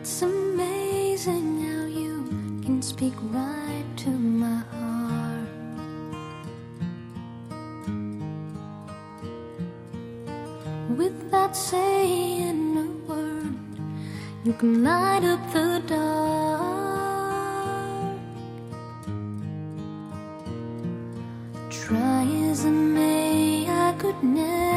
It's amazing how you can speak right to my heart. Without saying a word, you can light up the dark. Try as I may, I could never.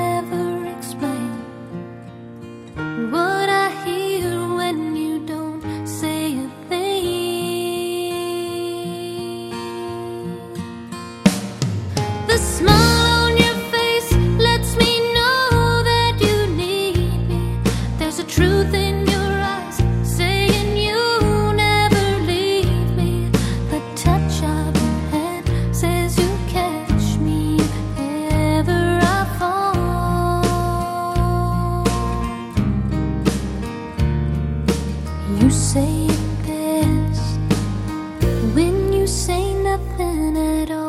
say nothing at all.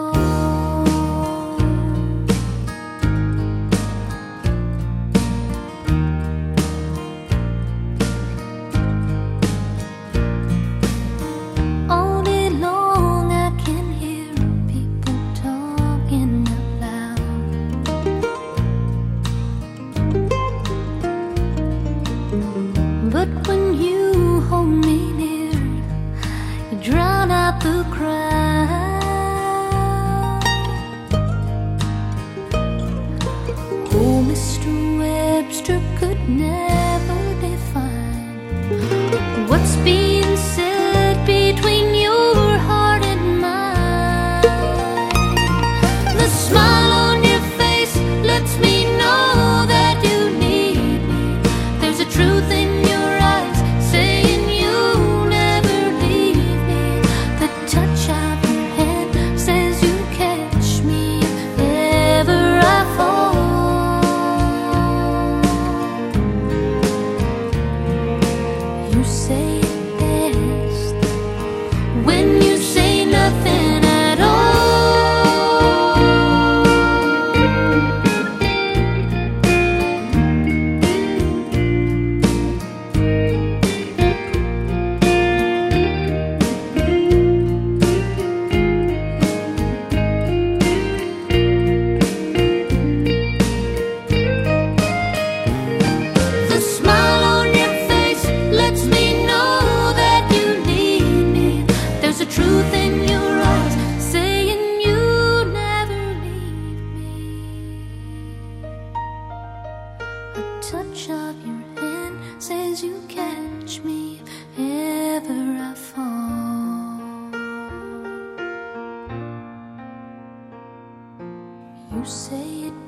那 say truth in your eyes, saying you never leave me. A touch of your hand says you catch me if ever I fall. You say it